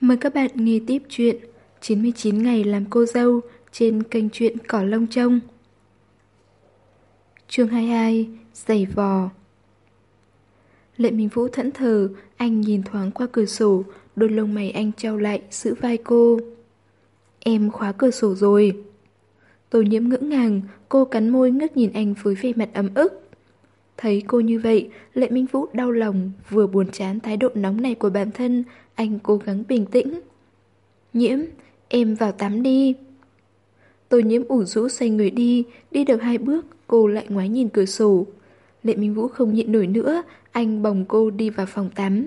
Mời các bạn nghe tiếp chuyện 99 ngày làm cô dâu trên kênh truyện Cỏ Lông Trông. Chương 22 Giày vò Lệ Minh Vũ thẫn thờ, anh nhìn thoáng qua cửa sổ, đôi lông mày anh trao lại, giữ vai cô. Em khóa cửa sổ rồi. Tô nhiễm ngỡ ngàng, cô cắn môi ngước nhìn anh với vẻ mặt ấm ức. Thấy cô như vậy, Lệ Minh Vũ đau lòng, vừa buồn chán thái độ nóng này của bản thân, anh cố gắng bình tĩnh. Nhiễm, em vào tắm đi. Tô nhiễm ủ rũ xoay người đi, đi được hai bước, cô lại ngoái nhìn cửa sổ. Lệ Minh Vũ không nhịn nổi nữa, anh bồng cô đi vào phòng tắm.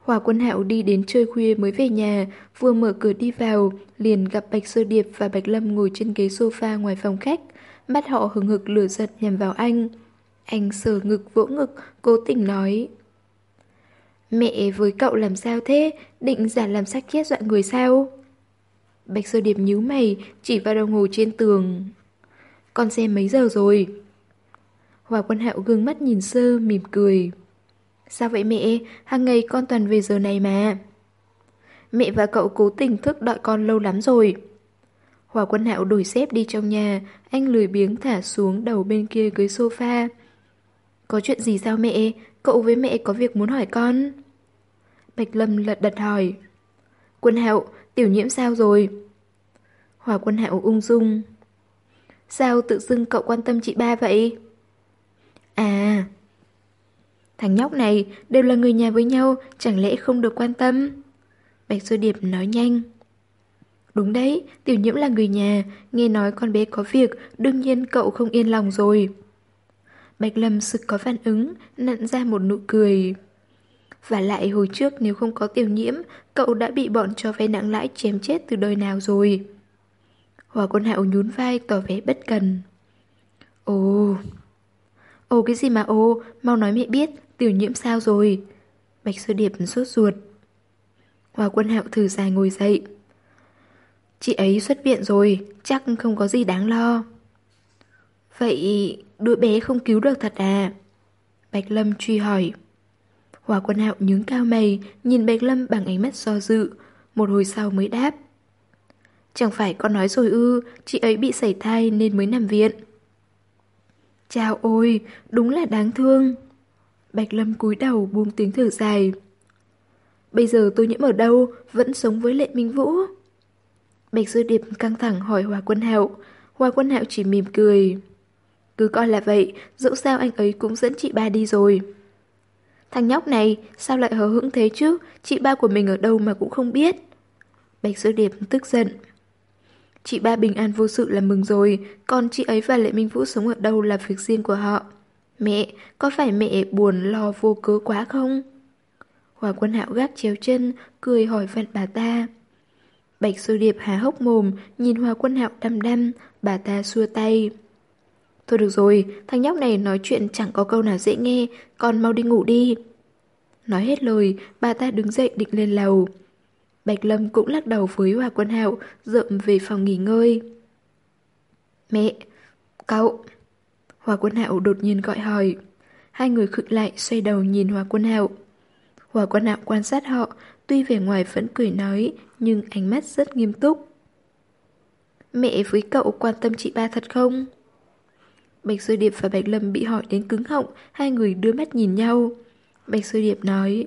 Hòa quân hạo đi đến chơi khuya mới về nhà, vừa mở cửa đi vào, liền gặp Bạch Sơ Điệp và Bạch Lâm ngồi trên ghế sofa ngoài phòng khách, mắt họ hừng hực lửa giật nhằm vào anh. Anh sờ ngực vỗ ngực, cố tình nói. Mẹ với cậu làm sao thế? Định giả làm xác chết dọa người sao? Bạch Sơ Điệp nhíu mày, chỉ vào đồng hồ trên tường. Con xem mấy giờ rồi? Hòa quân hạo gương mắt nhìn sơ, mỉm cười. Sao vậy mẹ? Hàng ngày con toàn về giờ này mà. Mẹ và cậu cố tình thức đợi con lâu lắm rồi. Hòa quân hạo đổi xếp đi trong nhà, anh lười biếng thả xuống đầu bên kia ghế sofa. Có chuyện gì sao mẹ? Cậu với mẹ có việc muốn hỏi con. Bạch Lâm lật đật hỏi. Quân hạo, tiểu nhiễm sao rồi? Hòa quân hạo ung dung. Sao tự dưng cậu quan tâm chị ba vậy? À... Thằng nhóc này đều là người nhà với nhau, chẳng lẽ không được quan tâm? Bạch Sơ Điệp nói nhanh. Đúng đấy, tiểu nhiễm là người nhà, nghe nói con bé có việc, đương nhiên cậu không yên lòng rồi. Bạch Lâm sực có phản ứng, nặn ra một nụ cười. Và lại hồi trước nếu không có tiểu nhiễm, cậu đã bị bọn cho vay nặng lãi chém chết từ đời nào rồi. Hòa quân hạo nhún vai tỏ vẻ bất cần. Ồ... Ồ cái gì mà ồ, mau nói mẹ biết, tiểu nhiễm sao rồi? Bạch Sơ Điệp sốt ruột. Hòa quân hạo thử dài ngồi dậy. Chị ấy xuất viện rồi, chắc không có gì đáng lo. Vậy đứa bé không cứu được thật à? Bạch Lâm truy hỏi. Hòa quân hạo nhướng cao mày, nhìn Bạch Lâm bằng ánh mắt do dự, một hồi sau mới đáp. Chẳng phải con nói rồi ư, chị ấy bị sảy thai nên mới nằm viện. Chào ôi, đúng là đáng thương. Bạch Lâm cúi đầu buông tiếng thở dài. Bây giờ tôi nhiễm ở đâu, vẫn sống với Lệ Minh Vũ. Bạch Dư Điệp căng thẳng hỏi Hòa Quân Hạo. Hòa Quân Hạo chỉ mỉm cười. Cứ coi là vậy, dẫu sao anh ấy cũng dẫn chị ba đi rồi. Thằng nhóc này, sao lại hờ hững thế chứ, chị ba của mình ở đâu mà cũng không biết. Bạch Sơ Điệp tức giận. Chị ba bình an vô sự là mừng rồi, còn chị ấy và Lệ Minh Vũ sống ở đâu là việc riêng của họ. Mẹ, có phải mẹ buồn lo vô cớ quá không? Hòa quân hạo gác chéo chân, cười hỏi vặn bà ta. Bạch Sơ Điệp há hốc mồm, nhìn Hòa quân hạo đăm đăm, bà ta xua tay. Thôi được rồi, thằng nhóc này nói chuyện chẳng có câu nào dễ nghe, con mau đi ngủ đi. Nói hết lời, bà ta đứng dậy định lên lầu. Bạch Lâm cũng lắc đầu với Hòa Quân Hạo, dậm về phòng nghỉ ngơi. Mẹ, cậu... Hòa Quân Hạo đột nhiên gọi hỏi. Hai người khựng lại xoay đầu nhìn Hòa Quân Hạo. Hòa Quân Hạo quan sát họ, tuy vẻ ngoài vẫn cười nói, nhưng ánh mắt rất nghiêm túc. Mẹ với cậu quan tâm chị ba thật không? Bạch Sơ Điệp và Bạch Lâm bị hỏi đến cứng họng, hai người đưa mắt nhìn nhau. Bạch Sơ Điệp nói...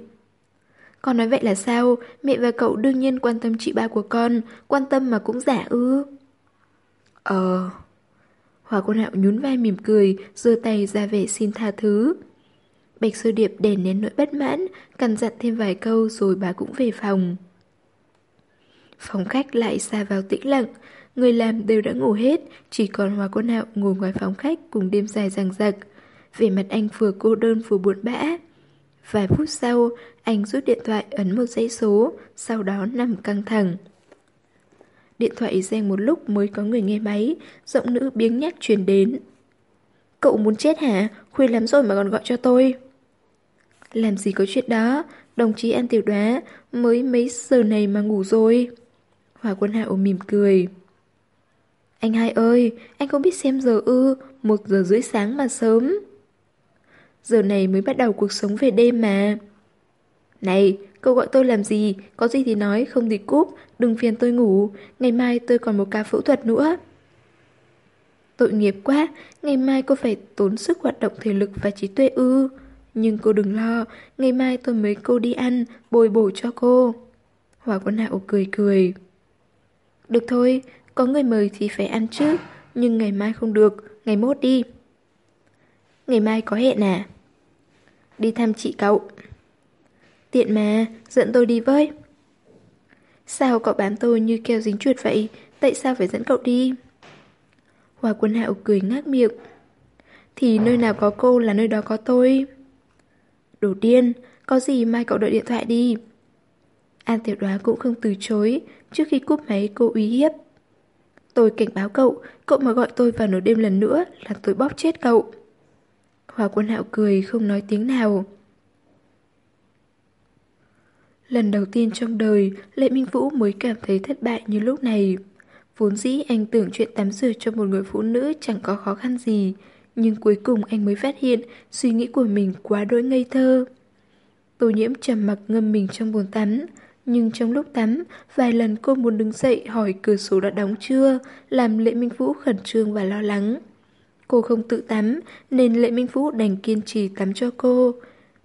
Con nói vậy là sao? Mẹ và cậu đương nhiên quan tâm chị ba của con, quan tâm mà cũng giả ư. Ờ... Hòa quân hạo nhún vai mỉm cười, giơ tay ra vẻ xin tha thứ. Bạch sơ điệp đèn nén nỗi bất mãn, cằn dặn thêm vài câu rồi bà cũng về phòng. Phòng khách lại xa vào tĩnh lặng, người làm đều đã ngủ hết, chỉ còn Hòa quân hạo ngồi ngoài phòng khách cùng đêm dài rằng rặc. vẻ mặt anh vừa cô đơn vừa buồn bã. Vài phút sau, anh rút điện thoại ấn một dãy số, sau đó nằm căng thẳng. Điện thoại reng một lúc mới có người nghe máy, giọng nữ biếng nhác truyền đến. Cậu muốn chết hả? Khuya lắm rồi mà còn gọi cho tôi. Làm gì có chuyện đó, đồng chí An Tiểu Đoá mới mấy giờ này mà ngủ rồi. Hòa quân hạo mỉm cười. Anh hai ơi, anh không biết xem giờ ư, một giờ rưỡi sáng mà sớm. Giờ này mới bắt đầu cuộc sống về đêm mà. Này, cậu gọi tôi làm gì? Có gì thì nói, không thì cúp, đừng phiền tôi ngủ. Ngày mai tôi còn một ca phẫu thuật nữa. Tội nghiệp quá, ngày mai cô phải tốn sức hoạt động thể lực và trí tuệ ư. Nhưng cô đừng lo, ngày mai tôi mới cô đi ăn, bồi bổ cho cô. Hòa quân hạo cười cười. Được thôi, có người mời thì phải ăn chứ, nhưng ngày mai không được, ngày mốt đi. Ngày mai có hẹn à? Đi thăm chị cậu. Tiện mà, dẫn tôi đi với. Sao cậu bám tôi như keo dính chuột vậy? Tại sao phải dẫn cậu đi? Hòa quân hạo cười ngác miệng. Thì nơi nào có cô là nơi đó có tôi. Đồ điên, có gì mai cậu đợi điện thoại đi. An tiểu đoá cũng không từ chối, trước khi cúp máy cô uy hiếp. Tôi cảnh báo cậu, cậu mà gọi tôi vào nửa đêm lần nữa là tôi bóp chết cậu. Hòa quân hạo cười không nói tiếng nào. Lần đầu tiên trong đời, Lệ Minh Vũ mới cảm thấy thất bại như lúc này. Vốn dĩ anh tưởng chuyện tắm rửa cho một người phụ nữ chẳng có khó khăn gì, nhưng cuối cùng anh mới phát hiện suy nghĩ của mình quá đỗi ngây thơ. Tô nhiễm trầm mặc ngâm mình trong bồn tắm, nhưng trong lúc tắm, vài lần cô muốn đứng dậy hỏi cửa sổ đã đóng chưa, làm Lệ Minh Vũ khẩn trương và lo lắng. Cô không tự tắm, nên Lệ Minh Vũ đành kiên trì tắm cho cô.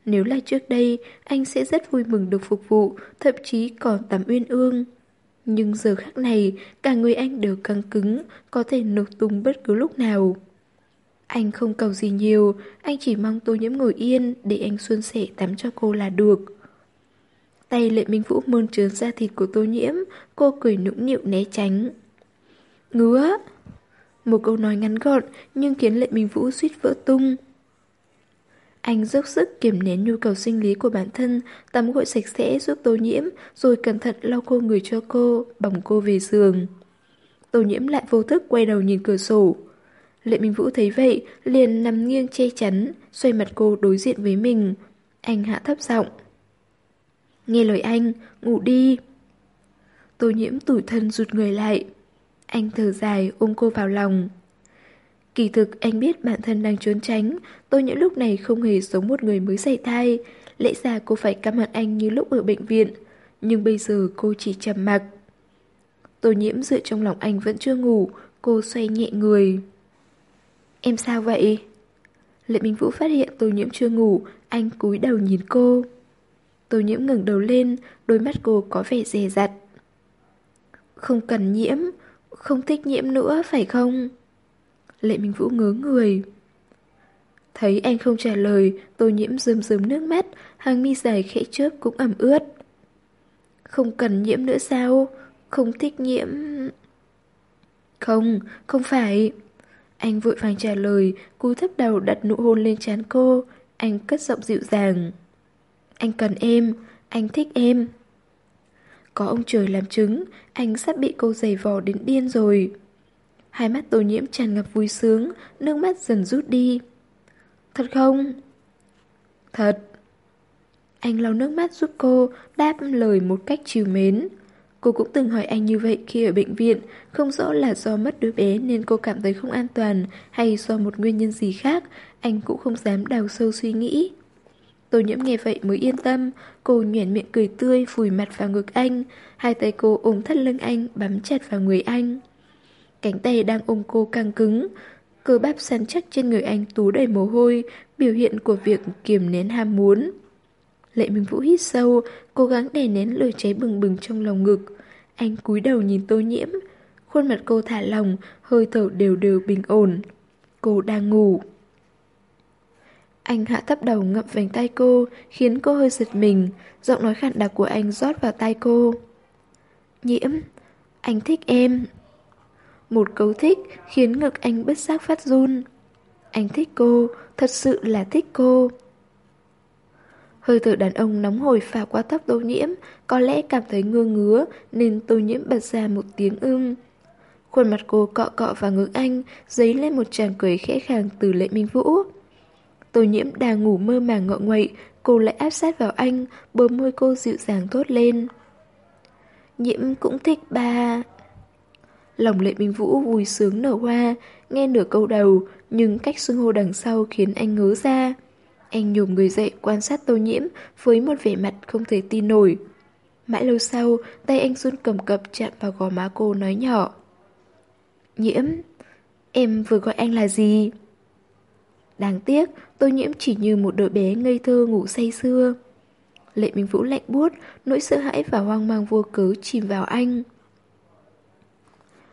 Nếu là trước đây, anh sẽ rất vui mừng được phục vụ, thậm chí còn tắm uyên ương. Nhưng giờ khắc này, cả người anh đều căng cứng, có thể nổ tung bất cứ lúc nào. Anh không cầu gì nhiều, anh chỉ mong tôi nhiễm ngồi yên để anh xuân sẻ tắm cho cô là được. Tay lệ minh vũ mơn trớn da thịt của tô nhiễm, cô cười nũng nịu né tránh. Ngứa! Một câu nói ngắn gọn nhưng khiến lệ minh vũ suýt vỡ tung. Anh dốc sức kiềm nén nhu cầu sinh lý của bản thân, tắm gội sạch sẽ giúp tô nhiễm, rồi cẩn thận lau cô người cho cô, bỏng cô về giường. Tô nhiễm lại vô thức quay đầu nhìn cửa sổ. Lệ Minh Vũ thấy vậy, liền nằm nghiêng che chắn, xoay mặt cô đối diện với mình. Anh hạ thấp giọng. Nghe lời anh, ngủ đi. Tô nhiễm tủi thân rụt người lại. Anh thở dài ôm cô vào lòng. Kỳ thực anh biết bản thân đang trốn tránh, tôi những lúc này không hề giống một người mới xảy thai. Lẽ ra cô phải căm hận anh như lúc ở bệnh viện, nhưng bây giờ cô chỉ trầm mặc. Tô nhiễm dựa trong lòng anh vẫn chưa ngủ, cô xoay nhẹ người. Em sao vậy? Lệ Minh Vũ phát hiện tô nhiễm chưa ngủ, anh cúi đầu nhìn cô. Tô nhiễm ngẩng đầu lên, đôi mắt cô có vẻ dè dặt. Không cần nhiễm, không thích nhiễm nữa phải không? Lệ Minh Vũ ngớ người. Thấy anh không trả lời, tô nhiễm rơm rơm nước mắt, hàng mi dài khẽ chớp cũng ẩm ướt. Không cần nhiễm nữa sao? Không thích nhiễm... Không, không phải. Anh vội vàng trả lời, cúi thấp đầu đặt nụ hôn lên trán cô. Anh cất giọng dịu dàng. Anh cần em, anh thích em. Có ông trời làm chứng, anh sắp bị cô giày vò đến điên rồi. Hai mắt tô nhiễm tràn ngập vui sướng, nước mắt dần rút đi. Thật không? Thật. Anh lau nước mắt giúp cô, đáp lời một cách chiều mến. Cô cũng từng hỏi anh như vậy khi ở bệnh viện, không rõ là do mất đứa bé nên cô cảm thấy không an toàn hay do một nguyên nhân gì khác, anh cũng không dám đào sâu suy nghĩ. Tô nhiễm nghe vậy mới yên tâm, cô nhoẻn miệng cười tươi vùi mặt vào ngực anh, hai tay cô ôm thắt lưng anh bám chặt vào người anh. Cánh tay đang ôm cô căng cứng, cơ bắp săn chắc trên người anh tú đầy mồ hôi, biểu hiện của việc kiềm nén ham muốn. Lệ Minh Vũ hít sâu, cố gắng đè nén lửa cháy bừng bừng trong lòng ngực. Anh cúi đầu nhìn tô nhiễm, khuôn mặt cô thả lỏng, hơi thở đều đều bình ổn. Cô đang ngủ. Anh hạ thấp đầu ngậm vành tay cô, khiến cô hơi giật mình, giọng nói khản đặc của anh rót vào tay cô. Nhiễm, anh thích em. Một câu thích khiến ngực anh bất giác phát run. Anh thích cô, thật sự là thích cô. Hơi thở đàn ông nóng hổi phả qua tóc tô nhiễm, có lẽ cảm thấy ngơ ngứa nên tô nhiễm bật ra một tiếng ưng. Khuôn mặt cô cọ cọ vào ngực anh, dấy lên một tràng cười khẽ khàng từ lệ minh vũ. Tô nhiễm đang ngủ mơ màng ngọ nguậy, cô lại áp sát vào anh, bờ môi cô dịu dàng thốt lên. Nhiễm cũng thích ba. Lòng lệ minh vũ vui sướng nở hoa, nghe nửa câu đầu, nhưng cách xưng hô đằng sau khiến anh ngớ ra. Anh nhổm người dậy quan sát tô nhiễm với một vẻ mặt không thể tin nổi. Mãi lâu sau, tay anh run cầm cập chạm vào gò má cô nói nhỏ. Nhiễm, em vừa gọi anh là gì? Đáng tiếc, tô nhiễm chỉ như một đứa bé ngây thơ ngủ say sưa. Lệ Minh Vũ lạnh buốt, nỗi sợ hãi và hoang mang vô cớ chìm vào anh.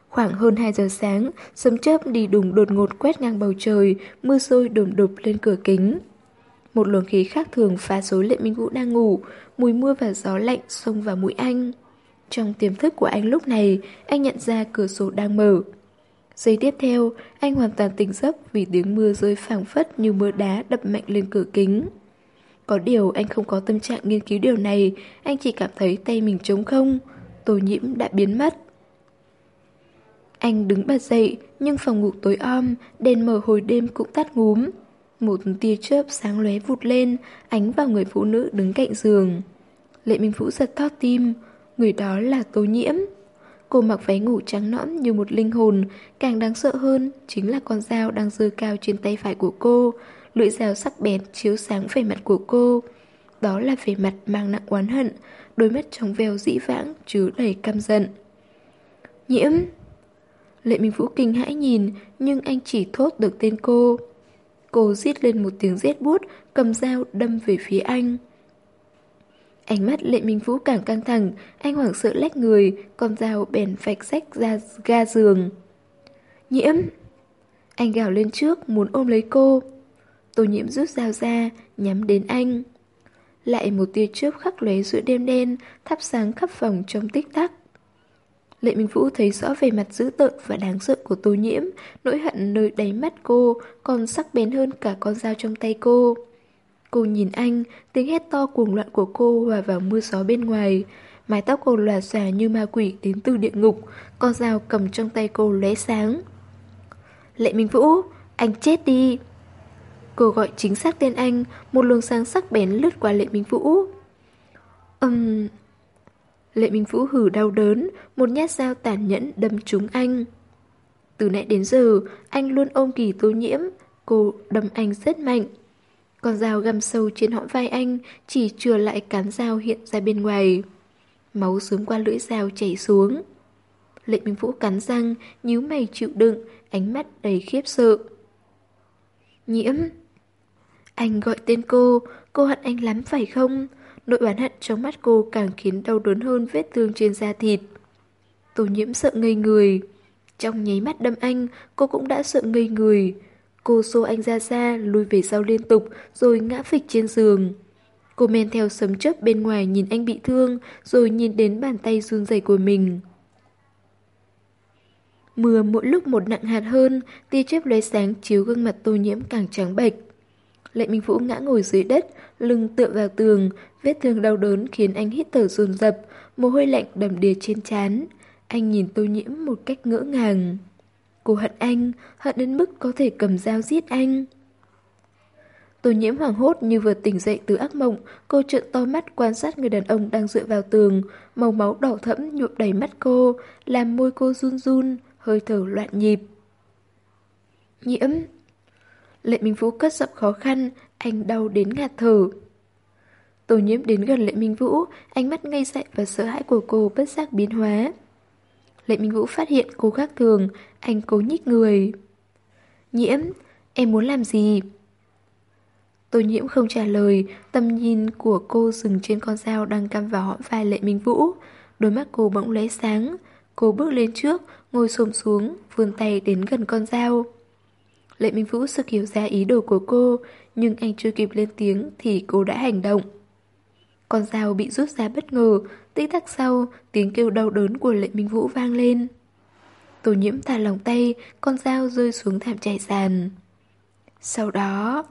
Khoảng hơn 2 giờ sáng, sấm chớp đi đùng đột ngột quét ngang bầu trời, mưa rơi đồm đục lên cửa kính. Một luồng khí khác thường phá rối Lệ Minh Vũ đang ngủ, mùi mưa và gió lạnh xông vào mũi anh. Trong tiềm thức của anh lúc này, anh nhận ra cửa sổ đang mở. Giây tiếp theo, anh hoàn toàn tỉnh giấc vì tiếng mưa rơi phảng phất như mưa đá đập mạnh lên cửa kính. Có điều anh không có tâm trạng nghiên cứu điều này, anh chỉ cảm thấy tay mình trống không. Tô nhiễm đã biến mất. Anh đứng bật dậy, nhưng phòng ngủ tối om, đèn mở hồi đêm cũng tắt ngúm. Một tia chớp sáng lóe vụt lên, ánh vào người phụ nữ đứng cạnh giường. Lệ Minh Vũ giật thót tim, người đó là Tô Nhiễm. Cô mặc váy ngủ trắng nõn như một linh hồn, càng đáng sợ hơn chính là con dao đang dơ cao trên tay phải của cô, lưỡi dao sắc bén chiếu sáng vẻ mặt của cô. Đó là vẻ mặt mang nặng oán hận, đôi mắt trong veo dĩ vãng chứa đầy căm giận. Nhiễm! Lệ Minh Vũ kinh hãi nhìn, nhưng anh chỉ thốt được tên cô. Cô rít lên một tiếng rét buốt, cầm dao đâm về phía anh. Ánh mắt Lệ Minh Vũ càng căng thẳng, anh hoảng sợ lách người, con dao bèn vạch rách ra ga giường. Nhiễm! Anh gào lên trước, muốn ôm lấy cô. Tô nhiễm rút dao ra, nhắm đến anh. Lại một tia chớp khắc lóe giữa đêm đen, thắp sáng khắp phòng trong tích tắc. Lệ Minh Vũ thấy rõ về mặt dữ tợn và đáng sợ của tô nhiễm, nỗi hận nơi đáy mắt cô còn sắc bén hơn cả con dao trong tay cô. Cô nhìn anh, tiếng hét to cuồng loạn của cô hòa vào mưa gió bên ngoài. Mái tóc cô lòa xòa như ma quỷ đến từ địa ngục, con dao cầm trong tay cô lóe sáng. Lệ Minh Vũ, anh chết đi! Cô gọi chính xác tên anh, một luồng sáng sắc bén lướt qua Lệ Minh Vũ. Ừm... Um... Lệ Minh Vũ hử đau đớn, một nhát dao tàn nhẫn đâm trúng anh. Từ nãy đến giờ, anh luôn ôm kỳ tô nhiễm, cô đâm anh rất mạnh. Con dao găm sâu trên hõm vai anh, chỉ chừa lại cán dao hiện ra bên ngoài. Máu sớm qua lưỡi dao chảy xuống. Lệ Minh Vũ cắn răng, nhíu mày chịu đựng, ánh mắt đầy khiếp sợ. Nhiễm Anh gọi tên cô, cô hận anh lắm phải không? Nỗi oán hận trong mắt cô càng khiến đau đớn hơn vết thương trên da thịt. Tô nhiễm sợ ngây người. Trong nháy mắt đâm anh, cô cũng đã sợ ngây người. Cô xô anh ra xa, lùi về sau liên tục, rồi ngã phịch trên giường. Cô men theo sấm chớp bên ngoài nhìn anh bị thương, rồi nhìn đến bàn tay run rẩy của mình. Mưa mỗi lúc một nặng hạt hơn, tia chớp lóe sáng chiếu gương mặt tô nhiễm càng trắng bệch. Lệ Minh Vũ ngã ngồi dưới đất, lưng tựa vào tường, vết thương đau đớn khiến anh hít thở dồn dập, mồ hôi lạnh đầm đìa trên trán. Anh nhìn tô nhiễm một cách ngỡ ngàng. Cô hận anh, hận đến mức có thể cầm dao giết anh. Tô nhiễm hoảng hốt như vừa tỉnh dậy từ ác mộng, cô trợn to mắt quan sát người đàn ông đang dựa vào tường, màu máu đỏ thẫm nhuộm đầy mắt cô, làm môi cô run run, hơi thở loạn nhịp. Nhiễm, Lệ Minh Vũ cất giọng khó khăn, anh đau đến ngạt thở. Tô nhiễm đến gần Lệ Minh Vũ, ánh mắt ngây dại và sợ hãi của cô bất giác biến hóa. Lệ Minh Vũ phát hiện cô khác thường, anh cố nhích người. Nhiễm, em muốn làm gì? Tô nhiễm không trả lời, tầm nhìn của cô dừng trên con dao đang cắm vào hõm vai Lệ Minh Vũ. Đôi mắt cô bỗng lóe sáng. Cô bước lên trước, ngồi xổm xuống, vươn tay đến gần con dao. Lệ Minh Vũ sực hiểu ra ý đồ của cô, nhưng anh chưa kịp lên tiếng thì cô đã hành động. Con dao bị rút ra bất ngờ, tích tắc sau, tiếng kêu đau đớn của Lệ Minh Vũ vang lên. Tổ nhiễm thả lòng tay, con dao rơi xuống thảm trải sàn. Sau đó...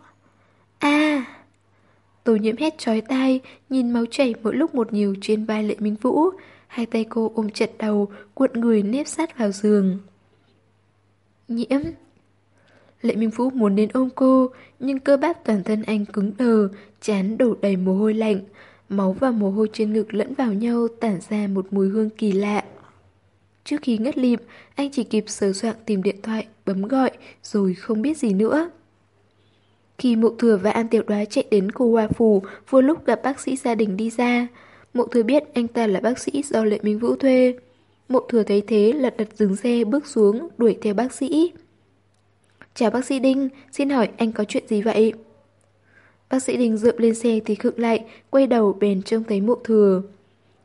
a à! Tổ nhiễm hét trói tai, nhìn máu chảy mỗi lúc một nhiều trên vai Lệ Minh Vũ. Hai tay cô ôm chặt đầu, cuộn người nếp sát vào giường. Nhiễm... Lệ Minh Vũ muốn đến ôm cô, nhưng cơ bắp toàn thân anh cứng đờ, chán đổ đầy mồ hôi lạnh. Máu và mồ hôi trên ngực lẫn vào nhau tản ra một mùi hương kỳ lạ. Trước khi ngất lịm, anh chỉ kịp sờ soạn tìm điện thoại, bấm gọi, rồi không biết gì nữa. Khi mộ thừa và An Tiểu Đoá chạy đến cô hoa Phù, vừa lúc gặp bác sĩ gia đình đi ra. Mộ thừa biết anh ta là bác sĩ do Lệ Minh Vũ thuê. Mộ thừa thấy thế lật đật dừng xe bước xuống, đuổi theo bác sĩ. Chào bác sĩ Đinh, xin hỏi anh có chuyện gì vậy? Bác sĩ Đình dượm lên xe thì khựng lại, quay đầu bèn trông thấy mộ thừa.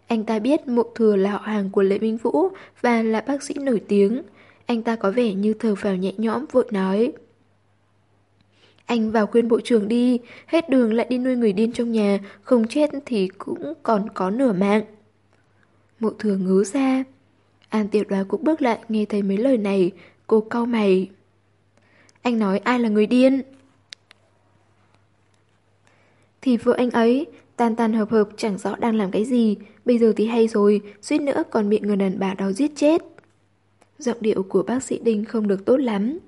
Anh ta biết mộ thừa là họ hàng của Lệ Minh Vũ và là bác sĩ nổi tiếng. Anh ta có vẻ như thở vào nhẹ nhõm vội nói. Anh vào khuyên bộ trưởng đi, hết đường lại đi nuôi người điên trong nhà, không chết thì cũng còn có nửa mạng. Mộ thừa ngứa ra. An tiểu đoá cũng bước lại nghe thấy mấy lời này, cô cau mày. Anh nói ai là người điên? Thì vợ anh ấy, tan tan hợp hợp chẳng rõ đang làm cái gì, bây giờ thì hay rồi, suýt nữa còn bị người đàn bà đó giết chết. Giọng điệu của bác sĩ Đinh không được tốt lắm.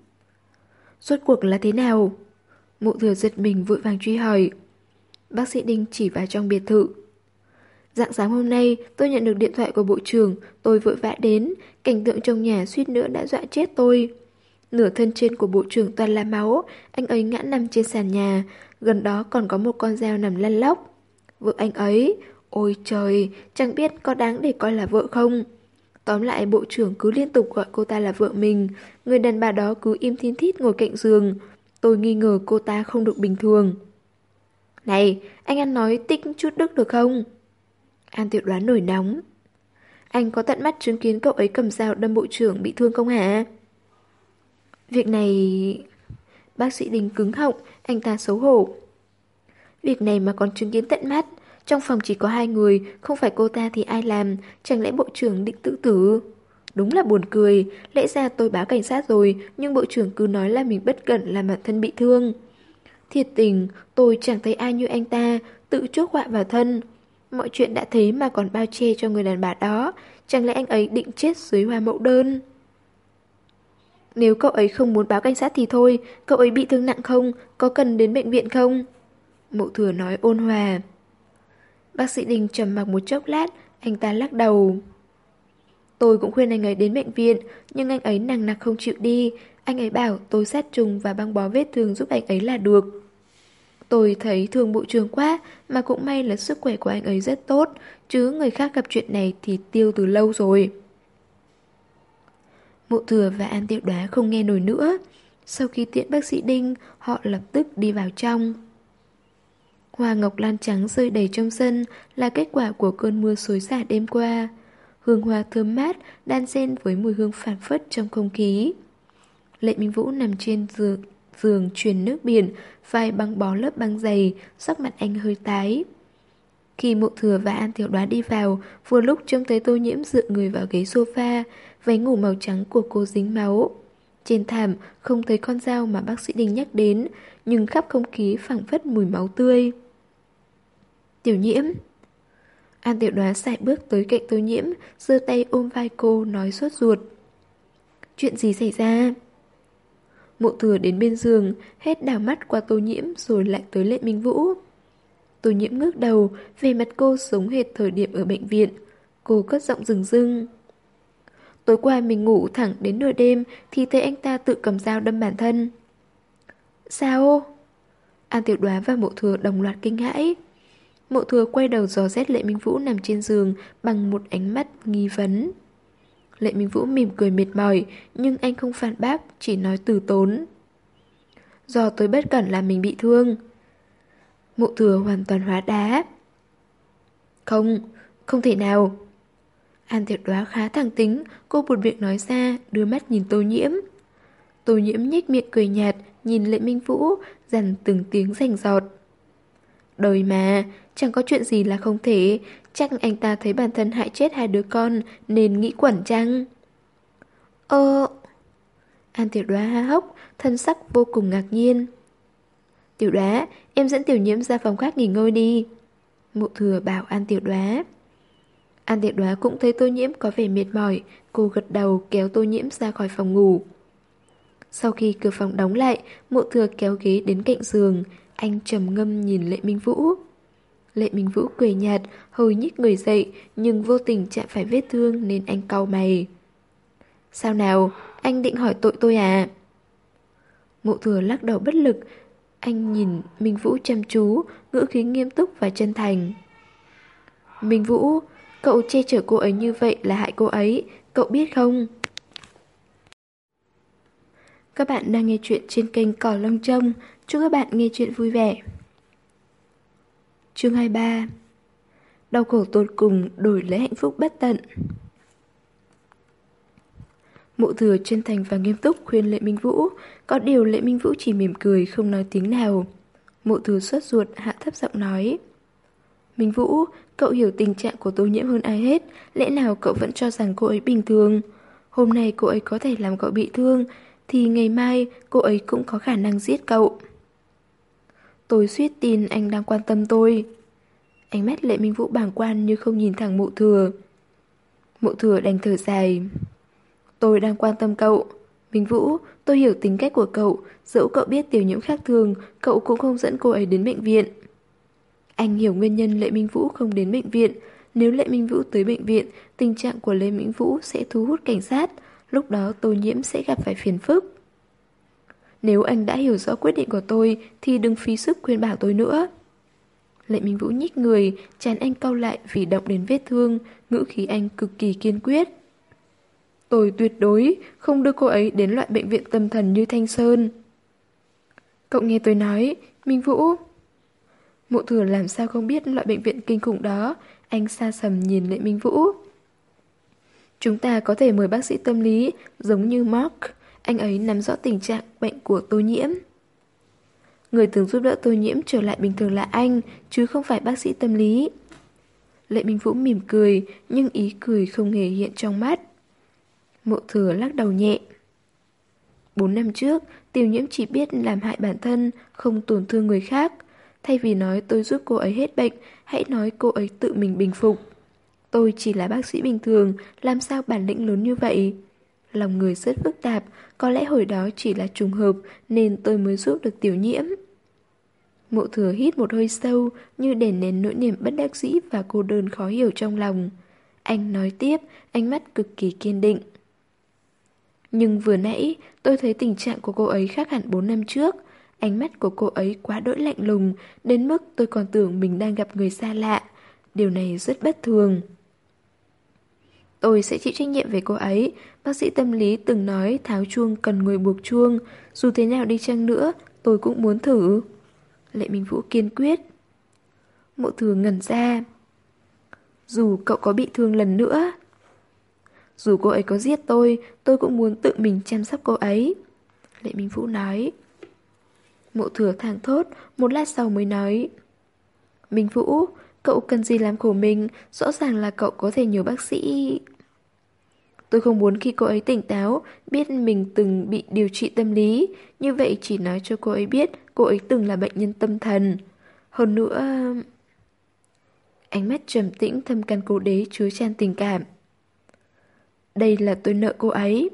Suốt cuộc là thế nào? Mụ thừa giật mình vội vàng truy hỏi. Bác sĩ Đinh chỉ vào trong biệt thự. Dạng sáng hôm nay, tôi nhận được điện thoại của bộ trưởng, tôi vội vã đến, cảnh tượng trong nhà suýt nữa đã dọa chết tôi. Nửa thân trên của bộ trưởng toàn là máu, anh ấy ngã nằm trên sàn nhà, gần đó còn có một con dao nằm lăn lóc. Vợ anh ấy, ôi trời, chẳng biết có đáng để coi là vợ không? Tóm lại bộ trưởng cứ liên tục gọi cô ta là vợ mình, người đàn bà đó cứ im thiên thít ngồi cạnh giường. Tôi nghi ngờ cô ta không được bình thường. Này, anh ăn nói tích chút đức được không? An tiểu đoán nổi nóng. Anh có tận mắt chứng kiến cậu ấy cầm dao đâm bộ trưởng bị thương không hả? Việc này... Bác sĩ Đình cứng họng, anh ta xấu hổ. Việc này mà còn chứng kiến tận mắt, trong phòng chỉ có hai người, không phải cô ta thì ai làm, chẳng lẽ bộ trưởng định tự tử? Đúng là buồn cười, lẽ ra tôi báo cảnh sát rồi, nhưng bộ trưởng cứ nói là mình bất cẩn làm bản thân bị thương. Thiệt tình, tôi chẳng thấy ai như anh ta, tự chuốc họa vào thân. Mọi chuyện đã thế mà còn bao che cho người đàn bà đó, chẳng lẽ anh ấy định chết dưới hoa mẫu đơn? Nếu cậu ấy không muốn báo cảnh sát thì thôi, cậu ấy bị thương nặng không, có cần đến bệnh viện không? Mộ thừa nói ôn hòa. Bác sĩ Đình trầm mặc một chốc lát, anh ta lắc đầu. Tôi cũng khuyên anh ấy đến bệnh viện, nhưng anh ấy nặng nặc không chịu đi. Anh ấy bảo tôi sát trùng và băng bó vết thương giúp anh ấy là được. Tôi thấy thương bộ trưởng quá, mà cũng may là sức khỏe của anh ấy rất tốt, chứ người khác gặp chuyện này thì tiêu từ lâu rồi. Mộ thừa và An Tiểu Đoá không nghe nổi nữa. Sau khi tiện bác sĩ Đinh, họ lập tức đi vào trong. Hoa ngọc lan trắng rơi đầy trong sân là kết quả của cơn mưa xối xả đêm qua. Hương hoa thơm mát đan xen với mùi hương phản phất trong không khí. Lệ Minh Vũ nằm trên giường, giường truyền nước biển, vai băng bó lớp băng dày, sắc mặt anh hơi tái. Khi mộ thừa và An Tiểu Đoá đi vào, vừa lúc trông thấy tô nhiễm dựa người vào ghế sofa, váy ngủ màu trắng của cô dính máu. Trên thảm không thấy con dao mà bác sĩ Đình nhắc đến, nhưng khắp không khí phảng phất mùi máu tươi. Tiểu nhiễm An tiểu đoá sải bước tới cạnh tô nhiễm, giơ tay ôm vai cô nói sốt ruột. Chuyện gì xảy ra? Mộ thừa đến bên giường, hết đảo mắt qua tô nhiễm rồi lại tới lệ minh vũ. Tô nhiễm ngước đầu, về mặt cô sống hệt thời điểm ở bệnh viện. Cô cất giọng rừng rưng. Tối qua mình ngủ thẳng đến nửa đêm thì thấy anh ta tự cầm dao đâm bản thân. Sao? An tiểu đoá và mộ thừa đồng loạt kinh hãi. Mộ thừa quay đầu dò xét Lệ Minh Vũ nằm trên giường bằng một ánh mắt nghi vấn. Lệ Minh Vũ mỉm cười mệt mỏi, nhưng anh không phản bác, chỉ nói từ tốn. Do tôi bất cẩn là mình bị thương. Mộ thừa hoàn toàn hóa đá. Không, không thể nào. An thiệt đoá khá thẳng tính, cô buồn miệng nói ra, đưa mắt nhìn tô nhiễm. Tô nhiễm nhếch miệng cười nhạt, nhìn Lệ Minh Vũ, dằn từng tiếng rành giọt. Đời mà, chẳng có chuyện gì là không thể, chắc anh ta thấy bản thân hại chết hai đứa con nên nghĩ quẩn chăng? Ơ... An tiểu đoá há hốc, thân sắc vô cùng ngạc nhiên. Tiểu đoá, em dẫn tiểu nhiễm ra phòng khác nghỉ ngơi đi. Mụ thừa bảo An tiểu đoá. An tiểu đoá cũng thấy tô nhiễm có vẻ mệt mỏi, cô gật đầu kéo tô nhiễm ra khỏi phòng ngủ. Sau khi cửa phòng đóng lại, Mộ thừa kéo ghế đến cạnh giường, anh trầm ngâm nhìn Lệ Minh Vũ. Lệ Minh Vũ cười nhạt, hơi nhích người dậy, nhưng vô tình chạm phải vết thương nên anh cau mày. Sao nào, anh định hỏi tội tôi à? Mộ thừa lắc đầu bất lực, Anh nhìn Minh Vũ chăm chú, ngữ khí nghiêm túc và chân thành. Minh Vũ, cậu che chở cô ấy như vậy là hại cô ấy, cậu biết không? Các bạn đang nghe chuyện trên kênh Cỏ Lông Trông. Chúc các bạn nghe chuyện vui vẻ. Chương 23 Đau khổ tột cùng đổi lấy hạnh phúc bất tận. Mộ thừa chân thành và nghiêm túc khuyên Lệ Minh Vũ, có điều Lệ Minh Vũ chỉ mỉm cười không nói tiếng nào. Mộ thừa xuất ruột hạ thấp giọng nói. Minh Vũ, cậu hiểu tình trạng của tô nhiễm hơn ai hết, lẽ nào cậu vẫn cho rằng cô ấy bình thường? Hôm nay cô ấy có thể làm cậu bị thương, thì ngày mai cô ấy cũng có khả năng giết cậu. Tôi suýt tin anh đang quan tâm tôi. Ánh mắt Lệ Minh Vũ bàng quan như không nhìn thẳng mộ thừa. Mộ thừa đành thở dài. Tôi đang quan tâm cậu. Minh Vũ, tôi hiểu tính cách của cậu, dẫu cậu biết tiểu nhiễm khác thường, cậu cũng không dẫn cô ấy đến bệnh viện. Anh hiểu nguyên nhân Lệ Minh Vũ không đến bệnh viện. Nếu Lệ Minh Vũ tới bệnh viện, tình trạng của lê Minh Vũ sẽ thu hút cảnh sát, lúc đó tô nhiễm sẽ gặp phải phiền phức. Nếu anh đã hiểu rõ quyết định của tôi thì đừng phí sức khuyên bảo tôi nữa. Lệ Minh Vũ nhích người, chán anh cau lại vì động đến vết thương, ngữ khí anh cực kỳ kiên quyết. Tôi tuyệt đối không đưa cô ấy đến loại bệnh viện tâm thần như Thanh Sơn. Cậu nghe tôi nói, Minh Vũ. Mộ thừa làm sao không biết loại bệnh viện kinh khủng đó, anh xa sầm nhìn Lệ Minh Vũ. Chúng ta có thể mời bác sĩ tâm lý, giống như Mark, anh ấy nắm rõ tình trạng bệnh của tô nhiễm. Người từng giúp đỡ tô nhiễm trở lại bình thường là anh, chứ không phải bác sĩ tâm lý. Lệ Minh Vũ mỉm cười, nhưng ý cười không hề hiện trong mắt. Mộ thừa lắc đầu nhẹ. Bốn năm trước, tiêu nhiễm chỉ biết làm hại bản thân, không tổn thương người khác. Thay vì nói tôi giúp cô ấy hết bệnh, hãy nói cô ấy tự mình bình phục. Tôi chỉ là bác sĩ bình thường, làm sao bản lĩnh lớn như vậy? Lòng người rất phức tạp, có lẽ hồi đó chỉ là trùng hợp nên tôi mới giúp được tiểu nhiễm. Mộ thừa hít một hơi sâu như để nén nỗi niềm bất đắc dĩ và cô đơn khó hiểu trong lòng. Anh nói tiếp, ánh mắt cực kỳ kiên định. Nhưng vừa nãy, tôi thấy tình trạng của cô ấy khác hẳn 4 năm trước. Ánh mắt của cô ấy quá đỗi lạnh lùng, đến mức tôi còn tưởng mình đang gặp người xa lạ. Điều này rất bất thường. Tôi sẽ chịu trách nhiệm về cô ấy. Bác sĩ tâm lý từng nói tháo chuông cần người buộc chuông. Dù thế nào đi chăng nữa, tôi cũng muốn thử. Lệ Minh Vũ kiên quyết. Mộ thừa ngẩn ra. Dù cậu có bị thương lần nữa, dù cô ấy có giết tôi, tôi cũng muốn tự mình chăm sóc cô ấy. Lệ Minh Vũ nói. Mộ thừa thang thốt, một lát sau mới nói. Minh Vũ, cậu cần gì làm khổ mình, rõ ràng là cậu có thể nhờ bác sĩ... Tôi không muốn khi cô ấy tỉnh táo, biết mình từng bị điều trị tâm lý, như vậy chỉ nói cho cô ấy biết cô ấy từng là bệnh nhân tâm thần. Hơn nữa... Ánh mắt trầm tĩnh thâm căn cố đế chứa chan tình cảm. Đây là tôi nợ cô ấy.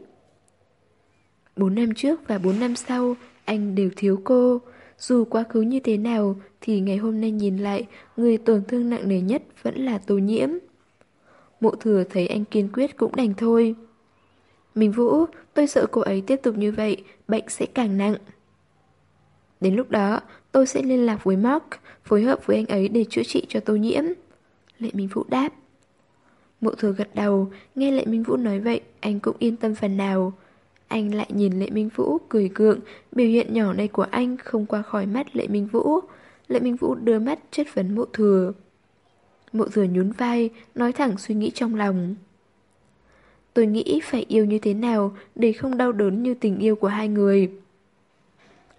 Bốn năm trước và bốn năm sau, anh đều thiếu cô. Dù quá khứ như thế nào, thì ngày hôm nay nhìn lại, người tổn thương nặng nề nhất vẫn là tô nhiễm. Mộ thừa thấy anh kiên quyết cũng đành thôi. mình Vũ, tôi sợ cô ấy tiếp tục như vậy, bệnh sẽ càng nặng. Đến lúc đó, tôi sẽ liên lạc với Mark, phối hợp với anh ấy để chữa trị cho tô nhiễm. Lệ Minh Vũ đáp. Mộ thừa gật đầu, nghe Lệ Minh Vũ nói vậy, anh cũng yên tâm phần nào. Anh lại nhìn Lệ Minh Vũ, cười gượng, biểu hiện nhỏ này của anh không qua khỏi mắt Lệ Minh Vũ. Lệ Minh Vũ đưa mắt chất vấn mộ thừa. Mộ thừa nhún vai, nói thẳng suy nghĩ trong lòng. Tôi nghĩ phải yêu như thế nào để không đau đớn như tình yêu của hai người.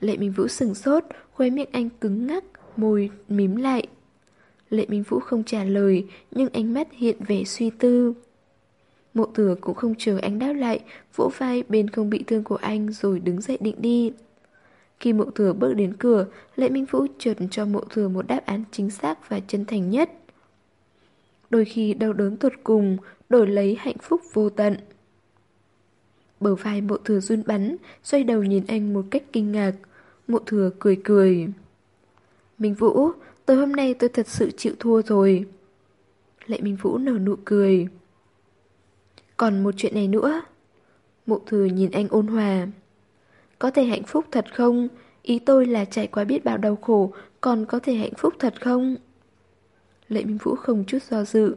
Lệ Minh Vũ sừng sốt, khóe miệng anh cứng ngắc, môi mím lại. Lệ Minh Vũ không trả lời, nhưng ánh mắt hiện vẻ suy tư. Mộ thừa cũng không chờ anh đáp lại, vỗ vai bên không bị thương của anh rồi đứng dậy định đi. Khi mộ thừa bước đến cửa, Lệ Minh Vũ chợt cho mộ thừa một đáp án chính xác và chân thành nhất. Đôi khi đau đớn tột cùng, đổi lấy hạnh phúc vô tận. Bờ vai mộ thừa run bắn, xoay đầu nhìn anh một cách kinh ngạc. Mộ thừa cười cười. Minh Vũ, Tối hôm nay tôi thật sự chịu thua rồi. Lệ Minh Vũ nở nụ cười. Còn một chuyện này nữa. mụ thừa nhìn anh ôn hòa. Có thể hạnh phúc thật không? ý tôi là trải qua biết bao đau khổ, còn có thể hạnh phúc thật không? Lệ Minh Vũ không chút do dự.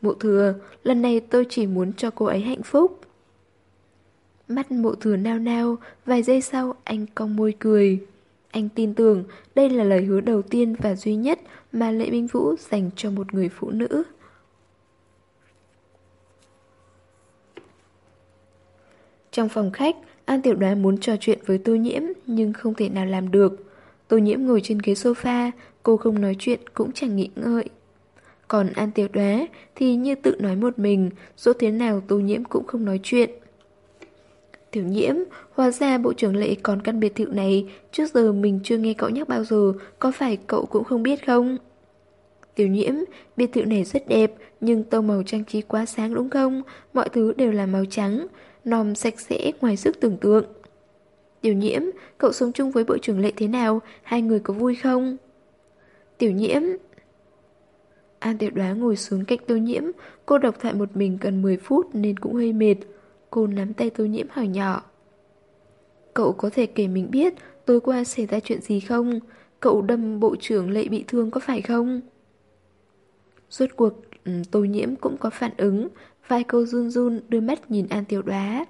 Mộ thừa, à, lần này tôi chỉ muốn cho cô ấy hạnh phúc. Mắt mộ thừa nao nao, vài giây sau anh cong môi cười. Anh tin tưởng đây là lời hứa đầu tiên và duy nhất mà Lệ Minh Vũ dành cho một người phụ nữ. Trong phòng khách, An Tiểu Đoá muốn trò chuyện với Tô Nhiễm nhưng không thể nào làm được. Tô Nhiễm ngồi trên ghế sofa, cô không nói chuyện cũng chẳng nghĩ ngợi. Còn An Tiểu Đoá thì như tự nói một mình, dỗ thế nào Tô Nhiễm cũng không nói chuyện. Tiểu nhiễm, hóa ra bộ trưởng lệ còn căn biệt thự này, trước giờ mình chưa nghe cậu nhắc bao giờ, có phải cậu cũng không biết không? Tiểu nhiễm, biệt thự này rất đẹp, nhưng tông màu trang trí quá sáng đúng không? Mọi thứ đều là màu trắng, nòm sạch sẽ ngoài sức tưởng tượng. Tiểu nhiễm, cậu sống chung với bộ trưởng lệ thế nào? Hai người có vui không? Tiểu nhiễm... An tiểu đoá ngồi xuống cạnh tô nhiễm, cô độc thoại một mình gần 10 phút nên cũng hơi mệt. Cô nắm tay tô nhiễm hỏi nhỏ. Cậu có thể kể mình biết tối qua xảy ra chuyện gì không? Cậu đâm bộ trưởng lệ bị thương có phải không? Rốt cuộc, ừ, tô nhiễm cũng có phản ứng, vai cô run run đưa mắt nhìn An Tiểu Đoá.